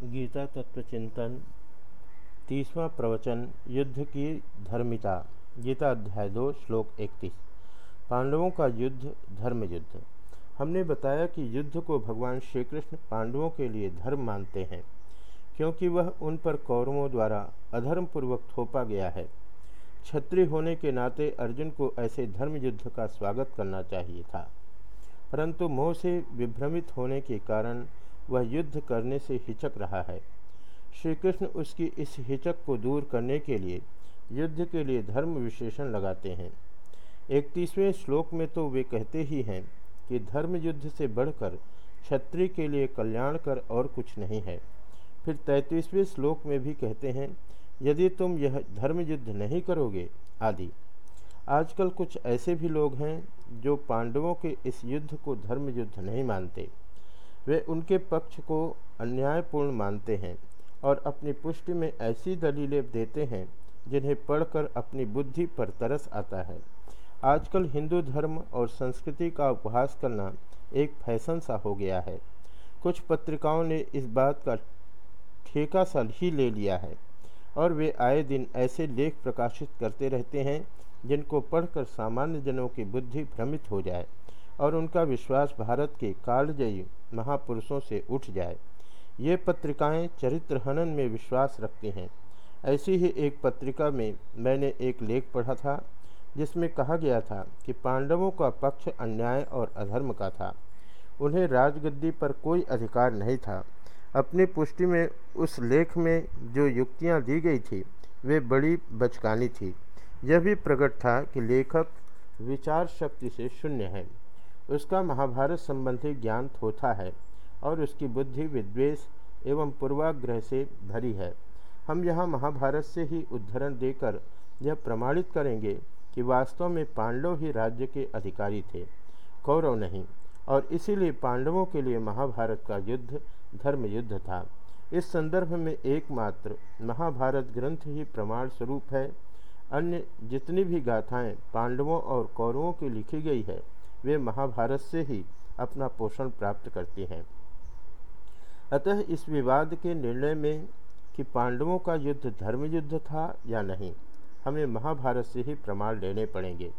गीता तत्व चिंतन, तीसवा प्रवचन, युद्ध की धर्मिता, गीता अध्याय दो, श्लोक इकतीस। पांडवों का युद्ध धर्म युद्ध हमने बताया कि युद्ध को भगवान श्री कृष्ण पांडवों के लिए धर्म मानते हैं, क्योंकि वह उन पर कौरवों द्वारा अधर्मपूर्वक थोपा गया है। क्षत्रिय होने के नाते अर्जुन को ऐसे धर्म युद्ध का स्वागत करना चाहिए था, परंतु मोह से विभ्रमित होने के कारण वह युद्ध करने से हिचक रहा है। श्री कृष्ण उसकी इस हिचक को दूर करने के लिए, युद्ध के लिए धर्म विशेषण लगाते हैं। इकतीसवें श्लोक में तो वे कहते ही हैं कि धर्म युद्ध से बढ़कर क्षत्रिय के लिए कल्याण कर और कुछ नहीं है। फिर तैंतीसवें श्लोक में भी कहते हैं, यदि तुम यह धर्म युद्ध नहीं करोगे, आदि। आजकल कुछ ऐसे भी लोग हैं जो पांडवों के इस युद्ध को धर्म युद्ध नहीं मानते। वे उनके पक्ष को अन्यायपूर्ण मानते हैं और अपनी पुष्टि में ऐसी दलीलें देते हैं जिन्हें पढ़कर अपनी बुद्धि पर तरस आता है। आजकल हिंदू धर्म और संस्कृति का उपहास करना एक फ़ैशन सा हो गया है। कुछ पत्रिकाओं ने इस बात का ठेका सा ही ले लिया है और वे आए दिन ऐसे लेख प्रकाशित करते रहते हैं जिनको पढ़कर सामान्य जनों की बुद्धि भ्रमित हो जाए। और उनका विश्वास भारत के कालजयी महापुरुषों से उठ जाए। ये पत्रिकाएँ चरित्र हनन में विश्वास रखती हैं। ऐसी ही एक पत्रिका में मैंने एक लेख पढ़ा था, जिसमें कहा गया था कि पांडवों का पक्ष अन्याय और अधर्म का था। उन्हें राजगद्दी पर कोई अधिकार नहीं था। अपनी पुष्टि में उस लेख में जो युक्तियाँ दी गई थी, वे बड़ी बचकानी थी। यह भी प्रकट था कि लेखक विचार शक्ति से शून्य है। उसका महाभारत संबंधी ज्ञान थोथा है और उसकी बुद्धि विद्वेष एवं पूर्वाग्रह से भरी है। हम यहाँ महाभारत से ही उद्धरण देकर यह प्रमाणित करेंगे कि वास्तव में पांडव ही राज्य के अधिकारी थे, कौरव नहीं, और इसीलिए पांडवों के लिए महाभारत का युद्ध धर्म युद्ध था। इस संदर्भ में एकमात्र महाभारत ग्रंथ ही प्रमाण स्वरूप है। अन्य जितनी भी गाथाएँ पांडवों और कौरवों की लिखी गई है वे महाभारत से ही अपना पोषण प्राप्त करती हैं। अतः इस विवाद के निर्णय में कि पांडवों का युद्ध धर्म युद्ध था या नहीं, हमें महाभारत से ही प्रमाण लेने पड़ेंगे।